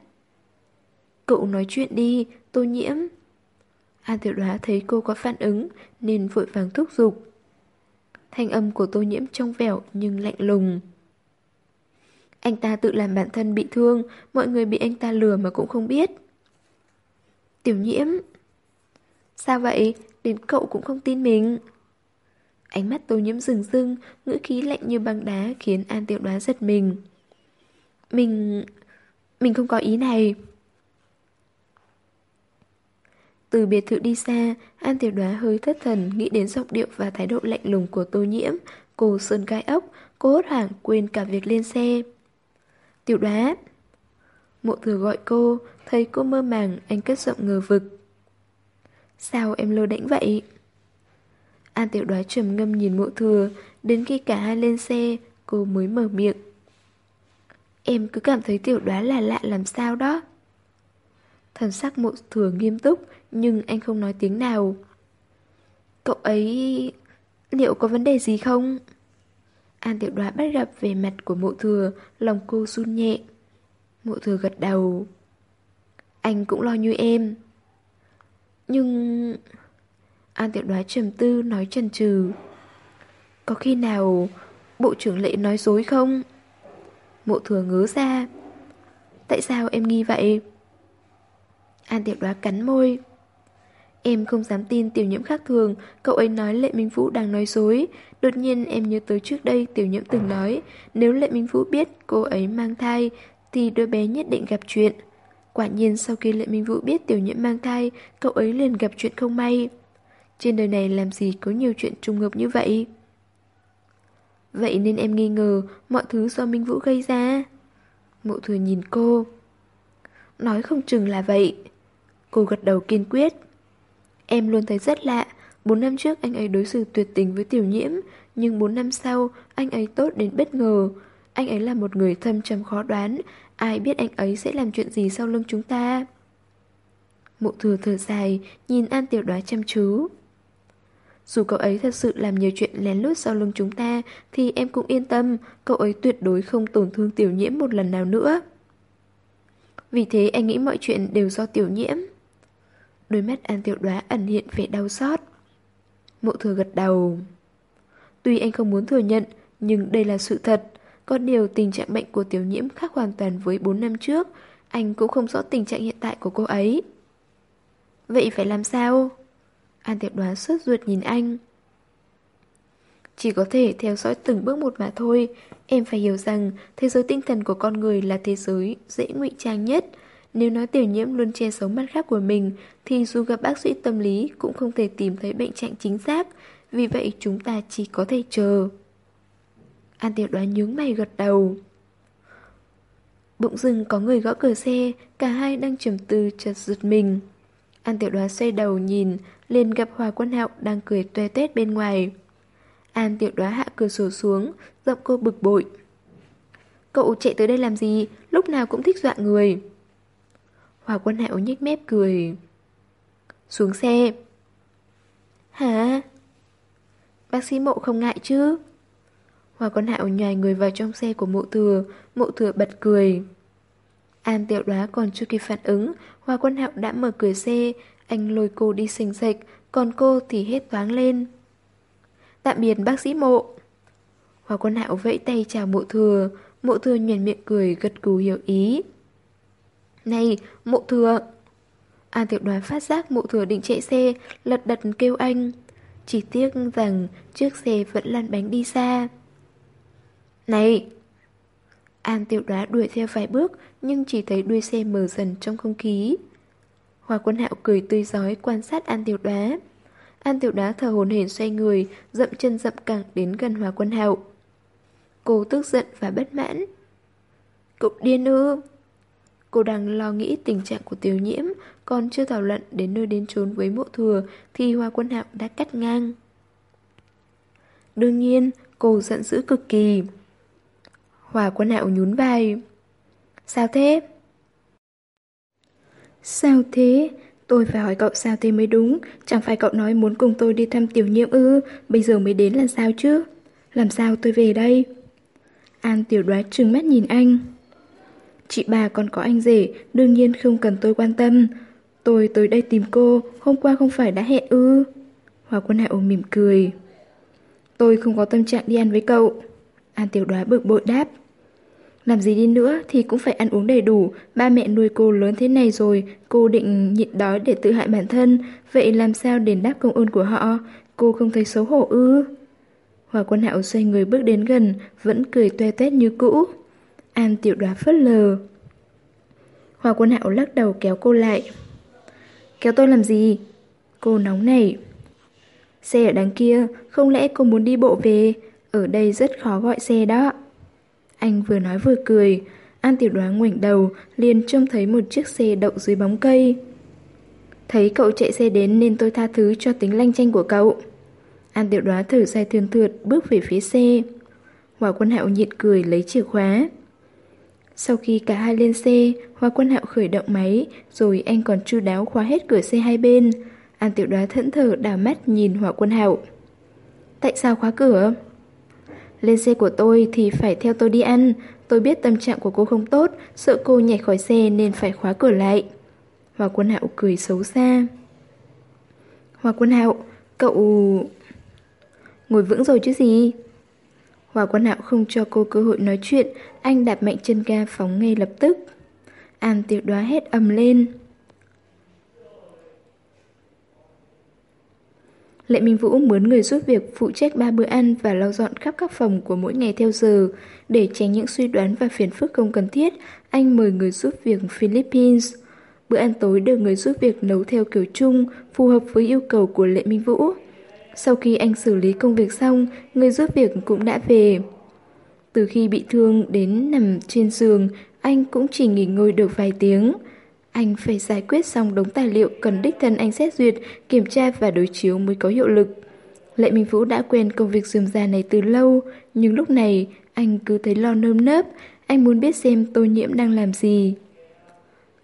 Cậu nói chuyện đi, tô nhiễm. An Tiểu Đoá thấy cô có phản ứng nên vội vàng thúc giục. Thanh âm của tô nhiễm trong vẻo nhưng lạnh lùng. Anh ta tự làm bản thân bị thương, mọi người bị anh ta lừa mà cũng không biết. Tiểu nhiễm Sao vậy? Đến cậu cũng không tin mình. Ánh mắt tô nhiễm rừng rưng, ngữ khí lạnh như băng đá khiến An Tiểu Đoá giật mình. Mình... mình không có ý này. Từ biệt thự đi xa, An Tiểu Đoá hơi thất thần nghĩ đến giọng điệu và thái độ lạnh lùng của tô nhiễm. Cô sơn gai ốc, cô hốt hoảng quên cả việc lên xe. Tiểu đoá Mộ thừa gọi cô Thấy cô mơ màng Anh cất giọng ngờ vực Sao em lơ đễnh vậy An tiểu đoá trầm ngâm nhìn mộ thừa Đến khi cả hai lên xe Cô mới mở miệng Em cứ cảm thấy tiểu đoá là lạ làm sao đó Thần sắc mộ thừa nghiêm túc Nhưng anh không nói tiếng nào Cậu ấy... Liệu có vấn đề gì không? An tiểu đoá bắt gặp về mặt của mộ thừa, lòng cô run nhẹ. Mộ thừa gật đầu. Anh cũng lo như em. Nhưng... An tiểu đoá trầm tư nói chần chừ. Có khi nào bộ trưởng lệ nói dối không? Mộ thừa ngớ ra. Tại sao em nghi vậy? An tiểu đoá cắn môi. Em không dám tin tiểu nhiễm khác thường, cậu ấy nói Lệ Minh Vũ đang nói dối. Đột nhiên em nhớ tới trước đây tiểu nhiễm từng nói, nếu Lệ Minh Vũ biết cô ấy mang thai, thì đứa bé nhất định gặp chuyện. Quả nhiên sau khi Lệ Minh Vũ biết tiểu nhiễm mang thai, cậu ấy liền gặp chuyện không may. Trên đời này làm gì có nhiều chuyện trùng hợp như vậy? Vậy nên em nghi ngờ mọi thứ do Minh Vũ gây ra. Mộ thừa nhìn cô. Nói không chừng là vậy. Cô gật đầu kiên quyết. Em luôn thấy rất lạ, Bốn năm trước anh ấy đối xử tuyệt tình với tiểu nhiễm, nhưng bốn năm sau anh ấy tốt đến bất ngờ. Anh ấy là một người thâm trầm khó đoán, ai biết anh ấy sẽ làm chuyện gì sau lưng chúng ta. Mộ thừa thở dài, nhìn An Tiểu Đoá chăm chú. Dù cậu ấy thật sự làm nhiều chuyện lén lút sau lưng chúng ta, thì em cũng yên tâm, cậu ấy tuyệt đối không tổn thương tiểu nhiễm một lần nào nữa. Vì thế anh nghĩ mọi chuyện đều do tiểu nhiễm. Đôi mắt An Tiểu Đoá ẩn hiện vẻ đau xót. Mộ thừa gật đầu. Tuy anh không muốn thừa nhận, nhưng đây là sự thật. Có điều tình trạng bệnh của tiểu nhiễm khác hoàn toàn với 4 năm trước. Anh cũng không rõ tình trạng hiện tại của cô ấy. Vậy phải làm sao? An tiệp đoán suốt ruột nhìn anh. Chỉ có thể theo dõi từng bước một mà thôi. Em phải hiểu rằng thế giới tinh thần của con người là thế giới dễ ngụy trang nhất. Nếu nói tiểu nhiễm luôn che giấu mặt khác của mình, thì dù gặp bác sĩ tâm lý cũng không thể tìm thấy bệnh trạng chính xác, vì vậy chúng ta chỉ có thể chờ. An tiểu đoán nhướng mày gật đầu. Bỗng dưng có người gõ cửa xe, cả hai đang trầm tư chợt giật mình. An tiểu đoá xoay đầu nhìn, liền gặp Hòa Quân Hạo đang cười toe toét bên ngoài. An tiểu đoá hạ cửa sổ xuống, giọng cô bực bội. Cậu chạy tới đây làm gì, lúc nào cũng thích dọa người. Hòa quân hạo nhếch mép cười. Xuống xe. Hả? Bác sĩ mộ không ngại chứ? Hòa Quân hạo nhòi người vào trong xe của mộ thừa, mộ thừa bật cười. An tiểu đoá còn chưa kịp phản ứng, Hoa quân hạo đã mở cửa xe, anh lôi cô đi xình sạch, còn cô thì hết toáng lên. Tạm biệt bác sĩ mộ. Hoa quân hạo vẫy tay chào mộ thừa, mộ thừa nhuền miệng cười gật cù hiểu ý. Này, mộ thừa! An tiểu đoán phát giác mộ thừa định chạy xe, lật đật kêu anh. Chỉ tiếc rằng chiếc xe vẫn lăn bánh đi xa. Này! An tiểu đoá đuổi theo vài bước nhưng chỉ thấy đuôi xe mở dần trong không khí. Hoa quân hạo cười tươi giói quan sát An tiểu đoá. An tiểu đoá thở hồn hển xoay người, dậm chân dậm cẳng đến gần Hoa quân hạo. Cô tức giận và bất mãn. Cậu điên ư? Cô đang lo nghĩ tình trạng của tiểu nhiễm, còn chưa thảo luận đến nơi đến chốn với mộ thừa thì Hoa Quân Hạo đã cắt ngang. Đương nhiên, cô giận dữ cực kỳ. Hòa Quân Hạo nhún vai. Sao thế? Sao thế? Tôi phải hỏi cậu sao thế mới đúng Chẳng phải cậu nói muốn cùng tôi đi thăm tiểu nhiễm ư Bây giờ mới đến là sao chứ Làm sao tôi về đây An tiểu đoá trừng mắt nhìn anh Chị bà còn có anh rể, đương nhiên không cần tôi quan tâm. Tôi tới đây tìm cô, hôm qua không phải đã hẹn ư. Hòa quân hạo mỉm cười. Tôi không có tâm trạng đi ăn với cậu. An tiểu đoá bực bội đáp. Làm gì đi nữa thì cũng phải ăn uống đầy đủ, ba mẹ nuôi cô lớn thế này rồi, cô định nhịn đói để tự hại bản thân, vậy làm sao đền đáp công ơn của họ, cô không thấy xấu hổ ư? Hòa quân hạo xoay người bước đến gần, vẫn cười toe toét như cũ. An tiểu đoá phớt lờ. Hòa quân hạo lắc đầu kéo cô lại. Kéo tôi làm gì? Cô nóng nảy. Xe ở đằng kia, không lẽ cô muốn đi bộ về? Ở đây rất khó gọi xe đó. Anh vừa nói vừa cười. An tiểu đoá ngoảnh đầu, liền trông thấy một chiếc xe đậu dưới bóng cây. Thấy cậu chạy xe đến nên tôi tha thứ cho tính lanh chanh của cậu. An tiểu đoá thử dài thườn thượt bước về phía xe. Hòa quân hạo nhịn cười lấy chìa khóa. Sau khi cả hai lên xe, Hoa Quân Hạo khởi động máy, rồi anh còn chu đáo khóa hết cửa xe hai bên. An Tiểu Đoá thẫn thờ đảo mắt nhìn Hoa Quân Hạo. Tại sao khóa cửa? Lên xe của tôi thì phải theo tôi đi ăn. Tôi biết tâm trạng của cô không tốt, sợ cô nhảy khỏi xe nên phải khóa cửa lại. Hoa Quân Hạo cười xấu xa. Hoa Quân Hạo, cậu... Ngồi vững rồi chứ gì? Hòa quân hạo không cho cô cơ hội nói chuyện, anh đạp mạnh chân ga phóng ngay lập tức. An tiểu đoá hét ầm lên. Lệ Minh Vũ muốn người giúp việc phụ trách ba bữa ăn và lau dọn khắp các phòng của mỗi ngày theo giờ. Để tránh những suy đoán và phiền phức không cần thiết, anh mời người giúp việc Philippines. Bữa ăn tối được người giúp việc nấu theo kiểu chung, phù hợp với yêu cầu của Lệ Minh Vũ. Sau khi anh xử lý công việc xong, người giúp việc cũng đã về. Từ khi bị thương đến nằm trên giường, anh cũng chỉ nghỉ ngơi được vài tiếng. Anh phải giải quyết xong đống tài liệu cần đích thân anh xét duyệt, kiểm tra và đối chiếu mới có hiệu lực. Lệ Minh Vũ đã quen công việc dườm già này từ lâu, nhưng lúc này anh cứ thấy lo nơm nớp, anh muốn biết xem tô nhiễm đang làm gì.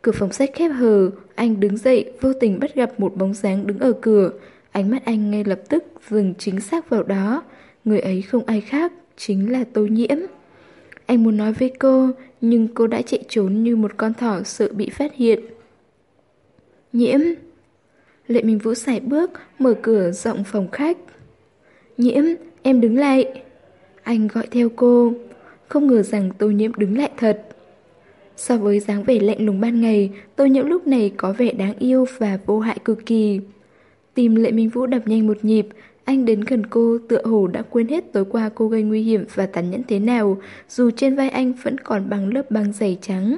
Cửa phòng sách khép hờ, anh đứng dậy vô tình bắt gặp một bóng dáng đứng ở cửa. Ánh mắt anh ngay lập tức dừng chính xác vào đó. Người ấy không ai khác, chính là Tô Nhiễm. Anh muốn nói với cô, nhưng cô đã chạy trốn như một con thỏ sợ bị phát hiện. Nhiễm Lệ Minh Vũ sải bước, mở cửa rộng phòng khách. Nhiễm, em đứng lại. Anh gọi theo cô. Không ngờ rằng Tô Nhiễm đứng lại thật. So với dáng vẻ lạnh lùng ban ngày, Tô Nhiễm lúc này có vẻ đáng yêu và vô hại cực kỳ. Tim Lệ Minh Vũ đập nhanh một nhịp, anh đến gần cô tựa hồ đã quên hết tối qua cô gây nguy hiểm và tàn nhẫn thế nào, dù trên vai anh vẫn còn bằng lớp băng dày trắng.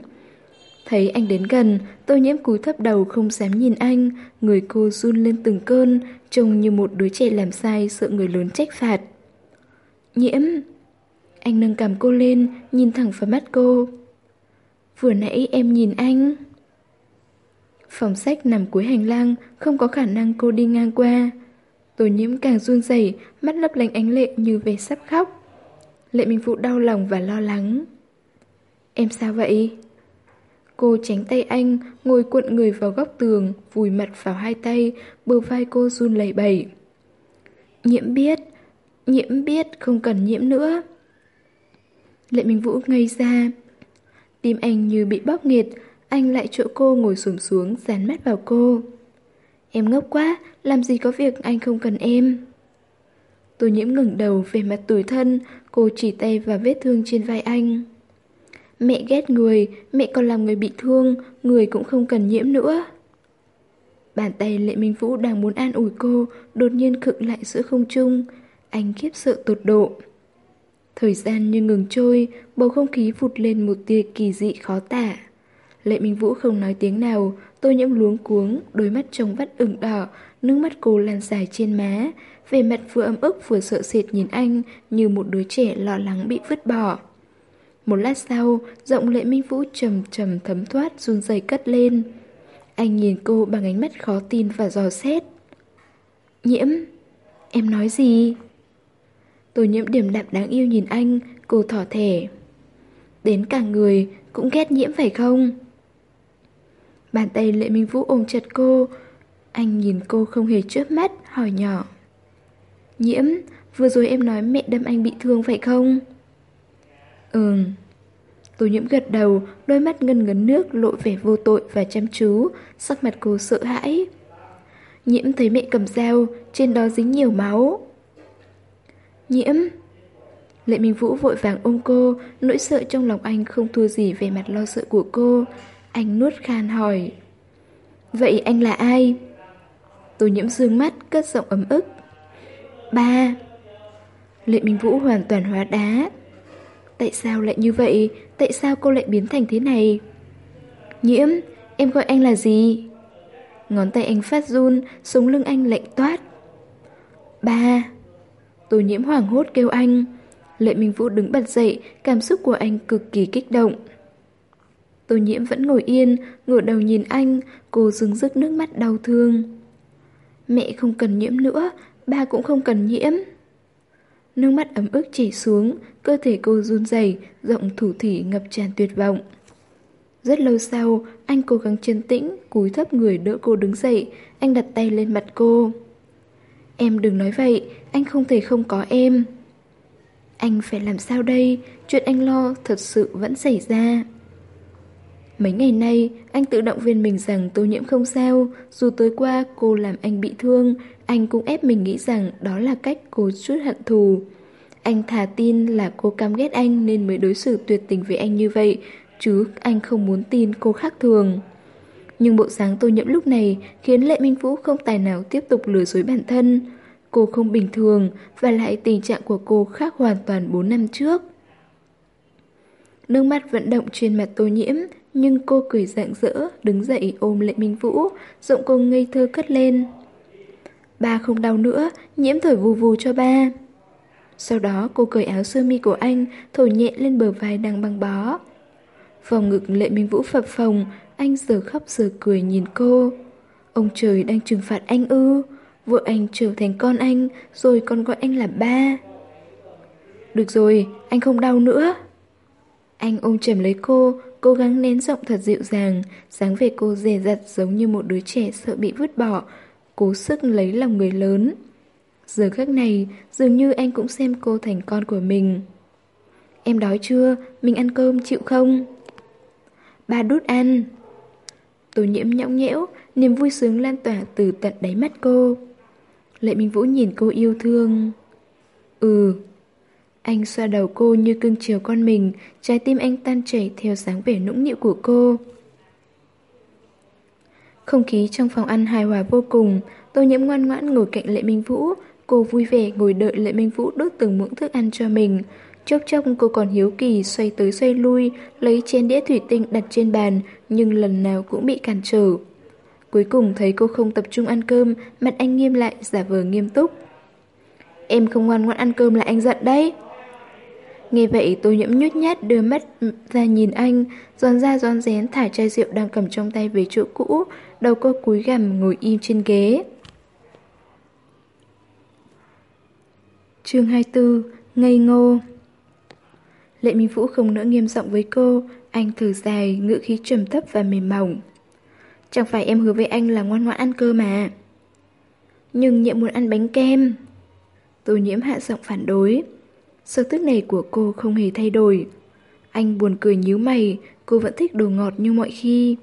Thấy anh đến gần, tôi nhiễm cúi thấp đầu không dám nhìn anh, người cô run lên từng cơn, trông như một đứa trẻ làm sai sợ người lớn trách phạt. Nhiễm! Anh nâng cầm cô lên, nhìn thẳng vào mắt cô. Vừa nãy em nhìn anh... Phòng sách nằm cuối hành lang, không có khả năng cô đi ngang qua. Tô nhiễm càng run rẩy, mắt lấp lánh ánh lệ như về sắp khóc. Lệ Minh Phụ đau lòng và lo lắng. Em sao vậy? Cô tránh tay anh, ngồi cuộn người vào góc tường, vùi mặt vào hai tay, bờ vai cô run lẩy bẩy. Nhiễm biết, nhiễm biết không cần nhiễm nữa. Lệ Minh Vũ ngây ra. Tim anh như bị bóp nghẹt, anh lại chỗ cô ngồi xổm xuống, dán mắt vào cô. Em ngốc quá, làm gì có việc anh không cần em. Tô nhiễm ngừng đầu về mặt tủi thân, cô chỉ tay vào vết thương trên vai anh. Mẹ ghét người, mẹ còn làm người bị thương, người cũng không cần nhiễm nữa. Bàn tay Lệ Minh Vũ đang muốn an ủi cô, đột nhiên khựng lại giữa không trung. Anh khiếp sợ tột độ. Thời gian như ngừng trôi, bầu không khí vụt lên một tia kỳ dị khó tả. Lệ Minh Vũ không nói tiếng nào, tôi nhiễm luống cuống, đôi mắt trông vắt ửng đỏ, nước mắt cô lan dài trên má, về mặt vừa ấm ức vừa sợ sệt nhìn anh như một đứa trẻ lo lắng bị vứt bỏ. Một lát sau, giọng Lệ Minh Vũ trầm trầm thấm thoát run rẩy cất lên. Anh nhìn cô bằng ánh mắt khó tin và dò xét. Nhiễm, em nói gì? Tôi nhiễm điểm đạm đáng yêu nhìn anh, cô thỏ thẻ. Đến cả người cũng ghét nhiễm phải không? Bàn tay Lệ Minh Vũ ôm chặt cô. Anh nhìn cô không hề chớp mắt, hỏi nhỏ. Nhiễm, vừa rồi em nói mẹ đâm anh bị thương phải không? Ừm. Tô nhiễm gật đầu, đôi mắt ngân ngấn nước lộ vẻ vô tội và chăm chú, sắc mặt cô sợ hãi. Nhiễm thấy mẹ cầm dao, trên đó dính nhiều máu. Nhiễm... Lệ Minh Vũ vội vàng ôm cô, nỗi sợ trong lòng anh không thua gì về mặt lo sợ của cô. Anh nuốt khan hỏi. Vậy anh là ai? Tô nhiễm dương mắt, cất giọng ấm ức. Ba. Lệ Minh Vũ hoàn toàn hóa đá. Tại sao lại như vậy? Tại sao cô lại biến thành thế này? Nhiễm, em gọi anh là gì? Ngón tay anh phát run, sống lưng anh lạnh toát. Ba. Tô nhiễm hoảng hốt kêu anh. Lệ Minh Vũ đứng bật dậy, cảm xúc của anh cực kỳ kích động. Tô nhiễm vẫn ngồi yên, ngửa đầu nhìn anh, cô dưng dứt nước mắt đau thương. Mẹ không cần nhiễm nữa, ba cũng không cần nhiễm. Nước mắt ấm ức chảy xuống, cơ thể cô run rẩy, giọng thủ thỉ ngập tràn tuyệt vọng. Rất lâu sau, anh cố gắng chân tĩnh, cúi thấp người đỡ cô đứng dậy, anh đặt tay lên mặt cô. Em đừng nói vậy, anh không thể không có em. Anh phải làm sao đây, chuyện anh lo thật sự vẫn xảy ra. Mấy ngày nay, anh tự động viên mình rằng tô nhiễm không sao, dù tối qua cô làm anh bị thương, anh cũng ép mình nghĩ rằng đó là cách cô chút hận thù. Anh thà tin là cô căm ghét anh nên mới đối xử tuyệt tình với anh như vậy, chứ anh không muốn tin cô khác thường. Nhưng bộ dáng tô nhiễm lúc này khiến Lệ Minh Vũ không tài nào tiếp tục lừa dối bản thân. Cô không bình thường và lại tình trạng của cô khác hoàn toàn 4 năm trước. Nước mắt vận động trên mặt tô nhiễm, nhưng cô cười rạng rỡ, đứng dậy ôm Lệ Minh Vũ, giọng cô ngây thơ cất lên. Ba không đau nữa, nhiễm thổi vù vù cho ba. Sau đó cô cởi áo sơ mi của anh, thổi nhẹ lên bờ vai đang băng bó. Vòng ngực Lệ Minh Vũ phập phồng, anh giờ khóc giờ cười nhìn cô. Ông trời đang trừng phạt anh ư, vợ anh trở thành con anh, rồi còn gọi anh là ba. Được rồi, anh không đau nữa. Anh ôm chầm lấy cô, cố gắng nén giọng thật dịu dàng, dáng về cô dè dặt giống như một đứa trẻ sợ bị vứt bỏ, cố sức lấy lòng người lớn. Giờ khắc này, dường như anh cũng xem cô thành con của mình. Em đói chưa? Mình ăn cơm chịu không? Ba đút ăn. Tô nhiễm nhõng nhẽo, niềm vui sướng lan tỏa từ tận đáy mắt cô. Lệ Minh Vũ nhìn cô yêu thương. Ừ. Anh xoa đầu cô như cưng chiều con mình, trái tim anh tan chảy theo dáng vẻ nũng nịu của cô. Không khí trong phòng ăn hài hòa vô cùng, Tô Nhiễm ngoan ngoãn ngồi cạnh Lệ Minh Vũ, cô vui vẻ ngồi đợi Lệ Minh Vũ đốt từng muỗng thức ăn cho mình. Chốc chốc cô còn hiếu kỳ xoay tới xoay lui, lấy chén đĩa thủy tinh đặt trên bàn, nhưng lần nào cũng bị cản trở. Cuối cùng thấy cô không tập trung ăn cơm, mặt anh nghiêm lại, giả vờ nghiêm túc. Em không ngoan ngoãn ăn cơm là anh giận đấy. Nghe vậy tôi nhiễm nhút nhát đưa mắt ra nhìn anh, giòn ra giòn rén thả chai rượu đang cầm trong tay về chỗ cũ, đầu cô cúi gằm ngồi im trên ghế. Chương 24 Ngây ngô Lệ Minh Vũ không nỡ nghiêm giọng với cô, anh thử dài, ngữ khí trầm thấp và mềm mỏng. Chẳng phải em hứa với anh là ngoan ngoãn ăn cơ mà. Nhưng nhiệm muốn ăn bánh kem. Tô nhiễm hạ giọng phản đối. Sở tức này của cô không hề thay đổi. Anh buồn cười nhíu mày, cô vẫn thích đồ ngọt như mọi khi.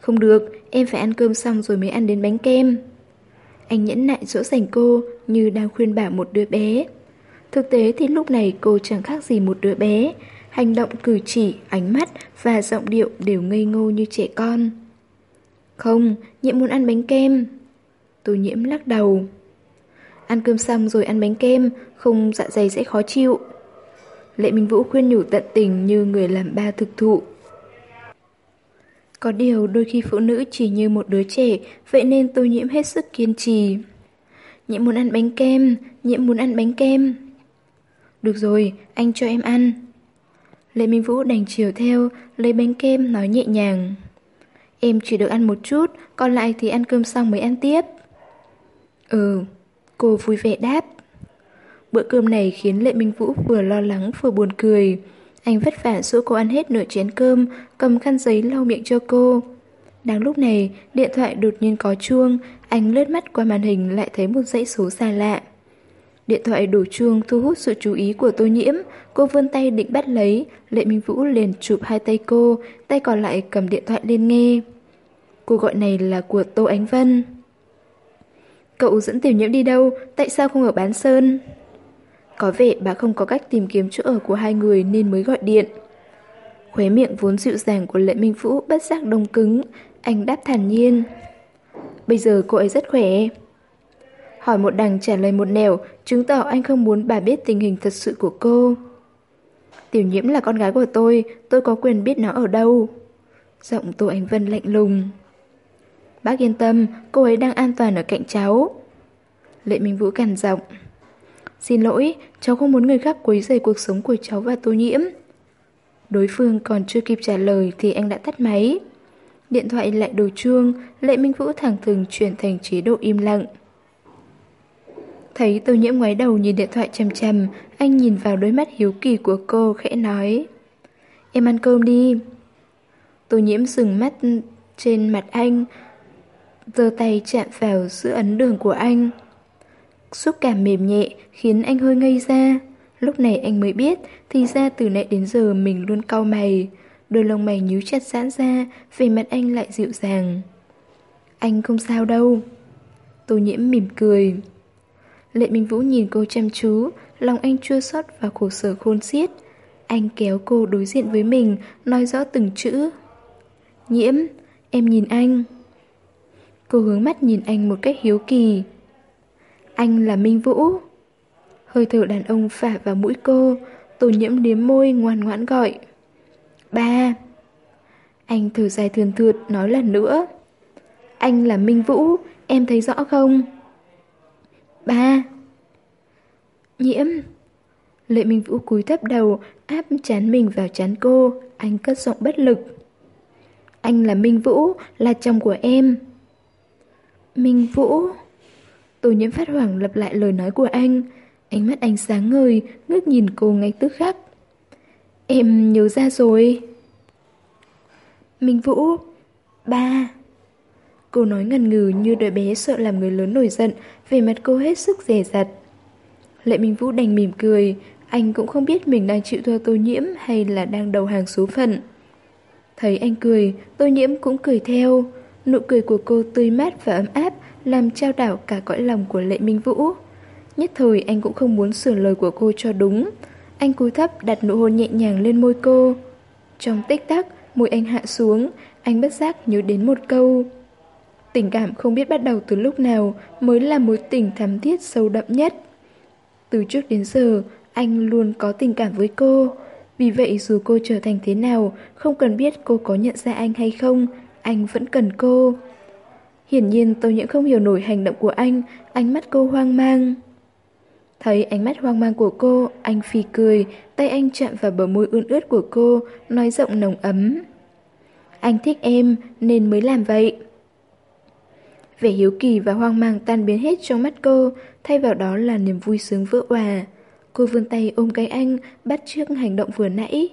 Không được, em phải ăn cơm xong rồi mới ăn đến bánh kem. Anh nhẫn nại dỗ dành cô như đang khuyên bảo một đứa bé. Thực tế thì lúc này cô chẳng khác gì một đứa bé. Hành động cử chỉ, ánh mắt và giọng điệu đều ngây ngô như trẻ con. Không, nhiễm muốn ăn bánh kem. Tô nhiễm lắc đầu. Ăn cơm xong rồi ăn bánh kem, không dạ dày sẽ khó chịu. Lệ Minh Vũ khuyên nhủ tận tình như người làm ba thực thụ. Có điều đôi khi phụ nữ chỉ như một đứa trẻ, vậy nên tôi nhiễm hết sức kiên trì. Nhiễm muốn ăn bánh kem, nhiễm muốn ăn bánh kem. Được rồi, anh cho em ăn. Lệ Minh Vũ đành chiều theo, lấy bánh kem nói nhẹ nhàng. Em chỉ được ăn một chút, còn lại thì ăn cơm xong mới ăn tiếp. Ừ, cô vui vẻ đáp. Bữa cơm này khiến Lệ Minh Vũ vừa lo lắng vừa buồn cười. Anh vất vả giúp cô ăn hết nửa chén cơm, cầm khăn giấy lau miệng cho cô. Đang lúc này, điện thoại đột nhiên có chuông, anh lướt mắt qua màn hình lại thấy một dãy số xa lạ. Điện thoại đổ chuông thu hút sự chú ý của tô nhiễm, cô vươn tay định bắt lấy, Lệ Minh Vũ liền chụp hai tay cô, tay còn lại cầm điện thoại lên nghe. Cô gọi này là của Tô Ánh Vân. Cậu dẫn tiểu nhiễm đi đâu, tại sao không ở bán sơn? Có vẻ bà không có cách tìm kiếm chỗ ở của hai người nên mới gọi điện. Khóe miệng vốn dịu dàng của Lệ Minh Vũ bất giác đông cứng, anh đáp thản nhiên. Bây giờ cô ấy rất khỏe. Hỏi một đằng trả lời một nẻo, chứng tỏ anh không muốn bà biết tình hình thật sự của cô. Tiểu nhiễm là con gái của tôi, tôi có quyền biết nó ở đâu. Giọng Tô Ánh Vân lạnh lùng. Bác yên tâm, cô ấy đang an toàn ở cạnh cháu. Lệ Minh Vũ cằn giọng. Xin lỗi, cháu không muốn người khác quấy rầy cuộc sống của cháu và tô nhiễm. Đối phương còn chưa kịp trả lời thì anh đã tắt máy. Điện thoại lại đổ chuông, Lệ Minh Vũ thẳng thừng chuyển thành chế độ im lặng. Thấy tô nhiễm ngoái đầu nhìn điện thoại chầm chầm, anh nhìn vào đôi mắt hiếu kỳ của cô khẽ nói. Em ăn cơm đi. Tô nhiễm dừng mắt trên mặt anh, giơ tay chạm vào giữa ấn đường của anh. Xúc cảm mềm nhẹ khiến anh hơi ngây ra. Lúc này anh mới biết, thì ra từ nãy đến giờ mình luôn cau mày. Đôi lông mày nhíu chặt giãn ra, về mặt anh lại dịu dàng. Anh không sao đâu. Tô nhiễm mỉm cười. Lệ Minh Vũ nhìn cô chăm chú, lòng anh chua xót và khổ sở khôn xiết. Anh kéo cô đối diện với mình, nói rõ từng chữ. Nhiễm, em nhìn anh. Cô hướng mắt nhìn anh một cách hiếu kỳ. Anh là Minh Vũ. Hơi thở đàn ông phả vào mũi cô, tổ nhiễm liếm môi ngoan ngoãn gọi. Ba. Anh thở dài thường thượt nói lần nữa. Anh là Minh Vũ, em thấy rõ không? Ba. Nhiễm. Lệ Minh Vũ cúi thấp đầu, áp chán mình vào chán cô, anh cất giọng bất lực. Anh là Minh Vũ, là chồng của em. Minh Vũ... Tô nhiễm phát hoảng lặp lại lời nói của anh. Ánh mắt anh sáng ngời, ngước nhìn cô ngay tức khắc. Em nhớ ra rồi. Minh Vũ, ba. Cô nói ngần ngừ như đứa bé sợ làm người lớn nổi giận, về mặt cô hết sức rẻ rặt. Lệ Minh Vũ đành mỉm cười, anh cũng không biết mình đang chịu thua tô nhiễm hay là đang đầu hàng số phận. Thấy anh cười, tô nhiễm cũng cười theo. Nụ cười của cô tươi mát và ấm áp, làm trao đảo cả cõi lòng của Lệ Minh Vũ. Nhất thời anh cũng không muốn sửa lời của cô cho đúng. Anh cúi thấp đặt nụ hôn nhẹ nhàng lên môi cô. Trong tích tắc, môi anh hạ xuống, anh bất giác nhớ đến một câu. Tình cảm không biết bắt đầu từ lúc nào mới là mối tình thắm thiết sâu đậm nhất. Từ trước đến giờ, anh luôn có tình cảm với cô. Vì vậy dù cô trở thành thế nào, không cần biết cô có nhận ra anh hay không, anh vẫn cần cô. Hiển nhiên tôi những không hiểu nổi hành động của anh, ánh mắt cô hoang mang. Thấy ánh mắt hoang mang của cô, anh phì cười, tay anh chạm vào bờ môi ươn ướt của cô, nói giọng nồng ấm. Anh thích em, nên mới làm vậy. Vẻ hiếu kỳ và hoang mang tan biến hết trong mắt cô, thay vào đó là niềm vui sướng vỡ hòa. Cô vươn tay ôm cái anh, bắt trước hành động vừa nãy.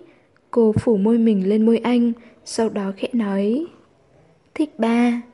Cô phủ môi mình lên môi anh, sau đó khẽ nói. Thích ba.